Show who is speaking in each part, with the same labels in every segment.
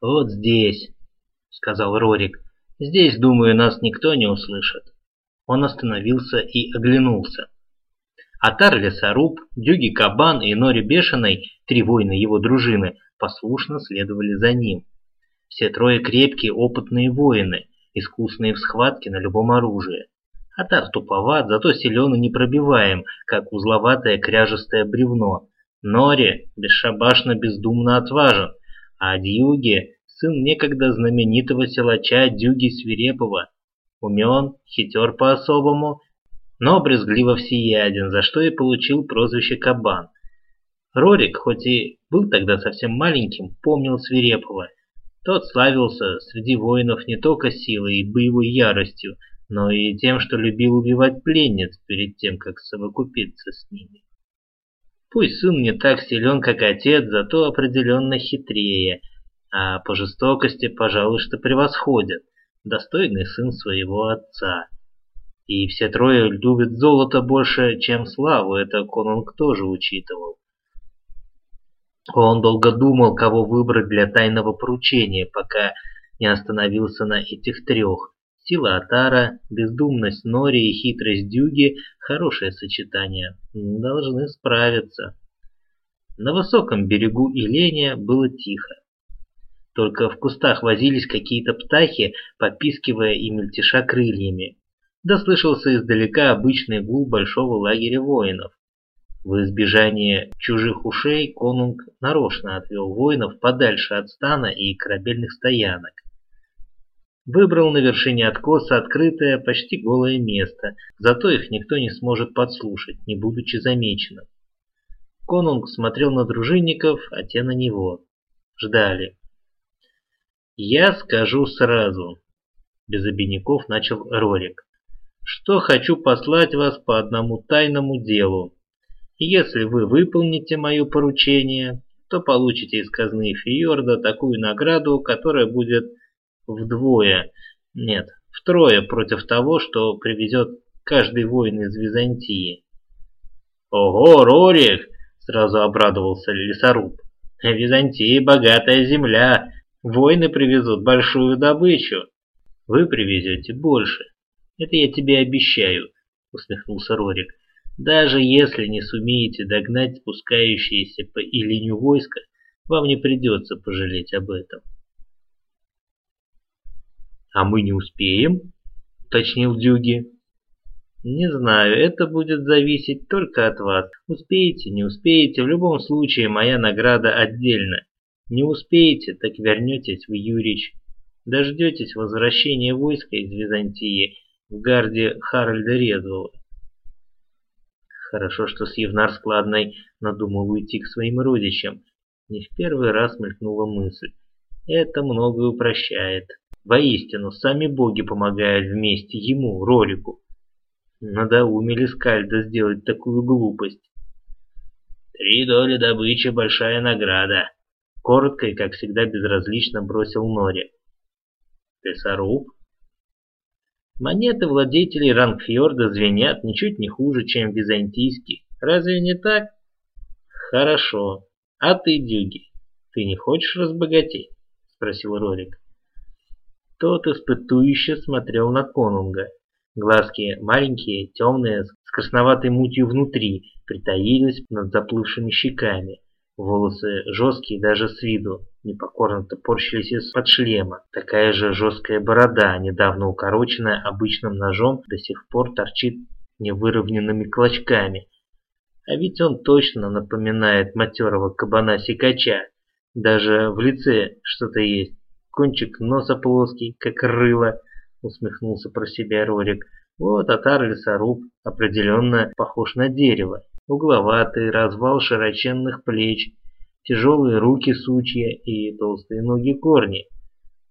Speaker 1: «Вот здесь», — сказал Рорик. «Здесь, думаю, нас никто не услышит». Он остановился и оглянулся. Атар Лесоруб, Дюги Кабан и Нори Бешеный, три воина его дружины, послушно следовали за ним. Все трое крепкие, опытные воины, искусные в схватке на любом оружии. Атар туповат, зато силен и непробиваем, как узловатое кряжестое бревно. Нори бесшабашно-бездумно отважен, а Дьюги – сын некогда знаменитого силача Дюги Свирепова. Умен, хитер по-особому, но брезгливо всеяден, за что и получил прозвище Кабан. Рорик, хоть и был тогда совсем маленьким, помнил Свирепова. Тот славился среди воинов не только силой и боевой яростью, но и тем, что любил убивать пленниц перед тем, как совокупиться с ними. Пусть сын не так силен, как отец, зато определенно хитрее, а по жестокости, пожалуй, что превосходит, достойный сын своего отца. И все трое любят золото больше, чем славу, это Конунг тоже учитывал. Он долго думал, кого выбрать для тайного поручения, пока не остановился на этих трех. Сила Атара, бездумность Нори и хитрость Дюги – хорошее сочетание. Должны справиться. На высоком берегу Иления было тихо. Только в кустах возились какие-то птахи, попискивая и мельтеша крыльями. Да слышался издалека обычный гул большого лагеря воинов. В избежание чужих ушей конунг нарочно отвел воинов подальше от стана и корабельных стоянок. Выбрал на вершине откоса открытое, почти голое место, зато их никто не сможет подслушать, не будучи замеченным. Конунг смотрел на дружинников, а те на него. Ждали. «Я скажу сразу», — без обиняков начал Рорик, «что хочу послать вас по одному тайному делу. Если вы выполните мое поручение, то получите из казны Фиорда такую награду, которая будет вдвое, нет, втрое против того, что привезет каждый воин из Византии. «Ого, Рорик!» — сразу обрадовался лесоруб. «Византия богатая земля, воины привезут большую добычу. Вы привезете больше. Это я тебе обещаю», — усмехнулся Рорик. «Даже если не сумеете догнать спускающиеся по Илиню войска, вам не придется пожалеть об этом».
Speaker 2: «А мы не успеем?» — уточнил Дюги.
Speaker 1: «Не знаю, это будет зависеть только от вас. Успеете, не успеете, в любом случае моя награда отдельно. Не успеете, так вернетесь в Юрич. Дождетесь возвращения войска из Византии в гарде Харальда Резвого. Хорошо, что Сьевнар складной надумал уйти к своим родичам. Не в первый раз мелькнула мысль. Это многое упрощает. Воистину, сами боги помогают вместе ему, Рорику. Надоумили Скальда сделать такую глупость. «Три доли добычи — большая награда», — коротко и, как всегда, безразлично бросил Нори. «Лесоруб?» Монеты владетелей Рангфьорда звенят ничуть не хуже, чем византийские. Разве не так? Хорошо. А ты, Дюги, ты не хочешь разбогатеть? Спросил Рорик. Тот испытующе смотрел на конунга. Глазки маленькие, темные, с красноватой мутью внутри, притаились над заплывшими щеками. Волосы жесткие даже с виду, непокорно топорщились из-под шлема. Такая же жесткая борода, недавно укороченная обычным ножом, до сих пор торчит невыровненными клочками. А ведь он точно напоминает матерого кабана-сикача. Даже в лице что-то есть кончик носа плоский, как рыло, усмехнулся про себя Рорик. Вот Атар лесоруб определенно похож на дерево. Угловатый развал широченных плеч, тяжелые руки сучья и толстые ноги корни.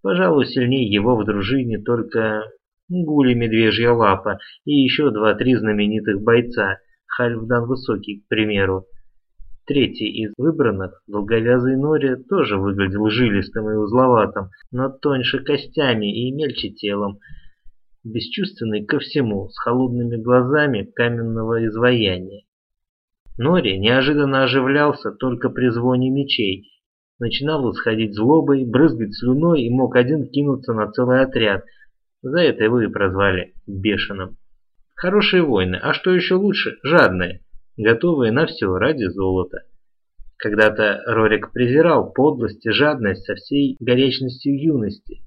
Speaker 1: Пожалуй, сильнее его в дружине только Гули Медвежья Лапа и еще два-три знаменитых бойца, Хальфдан Высокий, к примеру, Третий из выбранных, долговязый Нори, тоже выглядел жилистым и узловатым, но тоньше костями и мельче телом, бесчувственный ко всему, с холодными глазами каменного изваяния. Нори неожиданно оживлялся только при звоне мечей, начинал исходить злобой, брызгать слюной и мог один кинуться на целый отряд. За это его и прозвали бешеным. Хорошие воины, а что еще лучше, жадные, готовые на все ради золота. Когда-то Рорик презирал подлость и жадность со всей горячностью юности.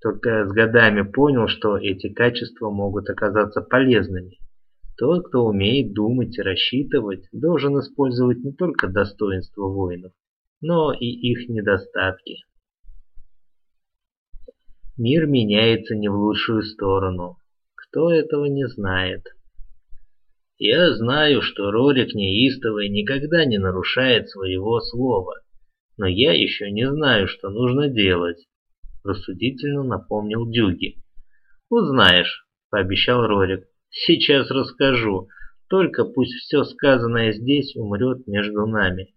Speaker 1: Только с годами понял, что эти качества могут оказаться полезными. Тот, кто умеет думать и рассчитывать, должен использовать не только достоинства воинов, но и их недостатки. Мир меняется не в лучшую сторону. Кто этого не знает? Я знаю, что Рорик неистовый никогда не нарушает своего слова, но я еще не знаю, что нужно делать, рассудительно напомнил Дюги. Узнаешь, пообещал Рорик. Сейчас расскажу, только пусть все сказанное здесь умрет между нами.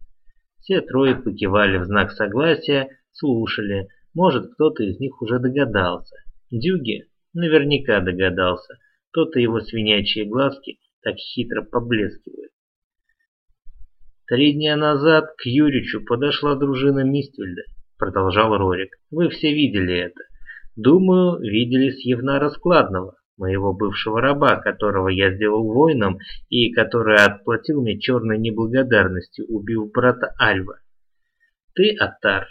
Speaker 1: Все трое покивали в знак согласия, слушали. Может, кто-то из них уже догадался. Дюги наверняка догадался. То-то его свинячьи глазки так хитро поблескивают. Три дня назад к Юричу подошла дружина Миствельда, продолжал Рорик. Вы все видели это. Думаю, видели с Евнара Складного, моего бывшего раба, которого я сделал воином и который отплатил мне черной неблагодарностью, убив брата Альва. Ты, Атар,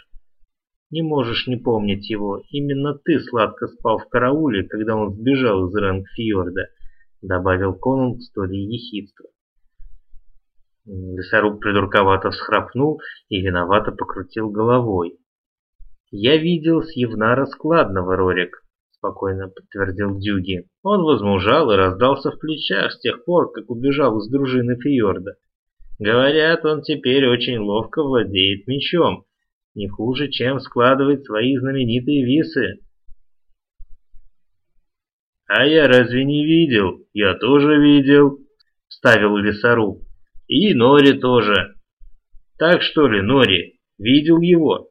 Speaker 1: не можешь не помнить его. Именно ты сладко спал в карауле, когда он сбежал из Рангфьорда, добавил Конунг с толей ехидства. Лесоруб придурковато всхрапнул и виновато покрутил головой. «Я видел с Евнара складного, Рорик», — спокойно подтвердил Дюги. «Он возмужал и раздался в плечах с тех пор, как убежал из дружины Фьорда. Говорят, он теперь очень ловко владеет мечом, не хуже, чем складывать свои знаменитые висы». «А я разве не видел? Я тоже видел», — вставил лесоруб. «И Нори тоже». «Так что ли, Нори, видел его?»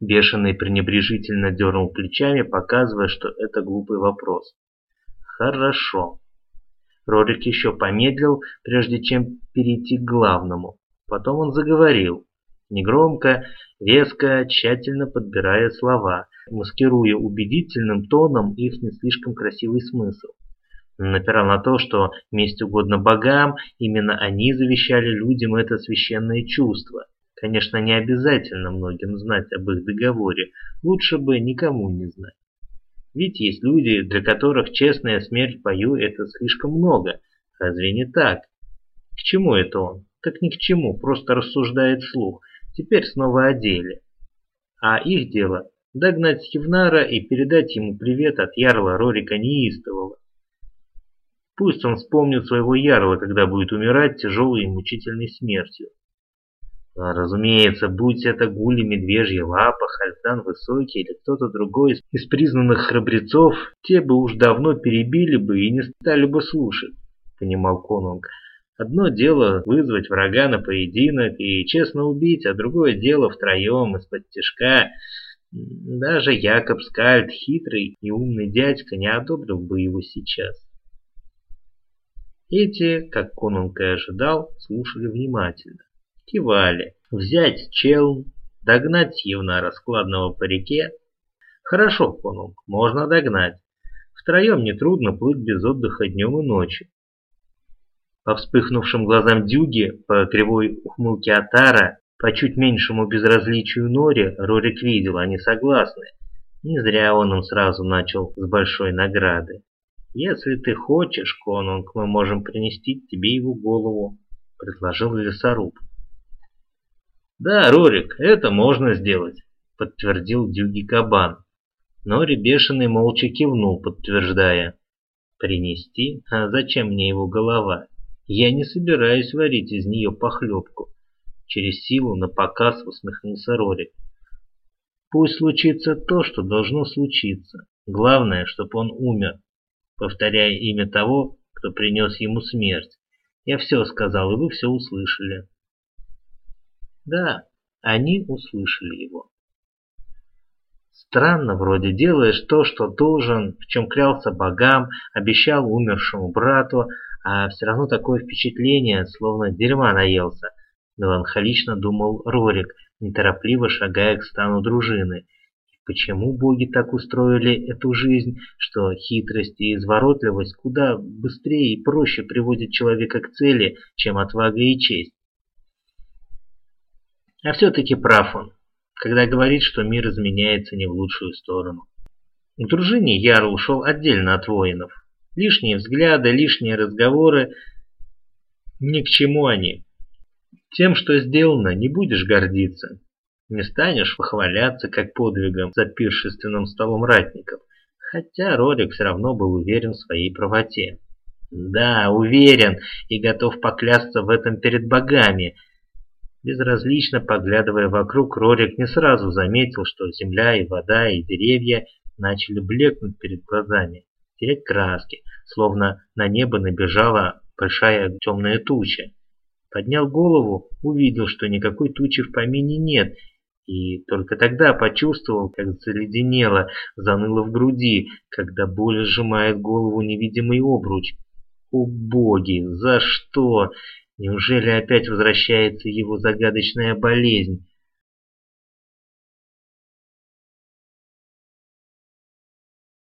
Speaker 1: Бешеный пренебрежительно дернул плечами, показывая, что это глупый вопрос. «Хорошо». Рорик еще помедлил, прежде чем перейти к главному. Потом он заговорил. Негромко, веско, тщательно подбирая слова, маскируя убедительным тоном их не слишком красивый смысл. Напирал на то, что месть угодно богам, именно они завещали людям это священное чувство. Конечно, не обязательно многим знать об их договоре, лучше бы никому не знать. Ведь есть люди, для которых честная смерть в бою – это слишком много. Разве не так? К чему это он? Так ни к чему, просто рассуждает вслух. Теперь снова о деле. А их дело – догнать Хивнара и передать ему привет от ярла Рорика Неистового. Пусть он вспомнит своего ярла, когда будет умирать тяжелой и мучительной смертью. А, разумеется, будь это Гули Медвежья Лапа, Хальфдан Высокий или кто-то другой из признанных храбрецов, те бы уж давно перебили бы и не стали бы слушать, понимал Конунг. Одно дело вызвать врага на поединок и честно убить, а другое дело втроем из-под тяжка. Даже Якоб Скальд, хитрый и умный дядька, не одобрил бы его сейчас. Эти, как Конунг и ожидал, слушали внимательно кивали. Взять чел, догнать Евнара складного по реке. Хорошо, Конунг, можно догнать. Втроем нетрудно плыть без отдыха днем и ночью. По вспыхнувшим глазам Дюги, по кривой ухмылке Атара, по чуть меньшему безразличию Нори, Рорик видел, они согласны. Не зря он им сразу начал с большой награды. «Если ты хочешь, конунг, мы можем принести тебе его голову», — предложил лесоруб. «Да, Рорик, это можно сделать», — подтвердил Дюги Кабан. Но Ребешиный молча кивнул, подтверждая. «Принести? А зачем мне его голова? Я не собираюсь варить из нее похлебку». Через силу на показ усмехнулся Рорик. «Пусть случится то, что должно случиться. Главное, чтобы он умер, повторяя имя того, кто принес ему смерть. Я все сказал, и вы все услышали». Да, они услышали его. Странно вроде делаешь то, что должен, в чем клялся богам, обещал умершему брату, а все равно такое впечатление, словно дерьма наелся. Меланхолично думал Рорик, неторопливо шагая к стану дружины. Почему боги так устроили эту жизнь, что хитрость и изворотливость куда быстрее и проще приводят человека к цели, чем отвага и честь? А все-таки прав он, когда говорит, что мир изменяется не в лучшую сторону. В дружине Яр ушел отдельно от воинов. Лишние взгляды, лишние разговоры, ни к чему они. Тем, что сделано, не будешь гордиться. Не станешь похваляться как подвигом за пиршественным столом ратников, хотя Рорик все равно был уверен в своей правоте. Да, уверен и готов поклясться в этом перед богами. Безразлично поглядывая вокруг, Рорик не сразу заметил, что земля и вода и деревья начали блекнуть перед глазами, терять краски, словно на небо набежала большая темная туча. Поднял голову, увидел, что никакой тучи в помине нет, и только тогда почувствовал, как заледенело, заныло в груди, когда боль сжимает голову невидимый обруч. О боги, за что? Неужели опять возвращается его загадочная болезнь?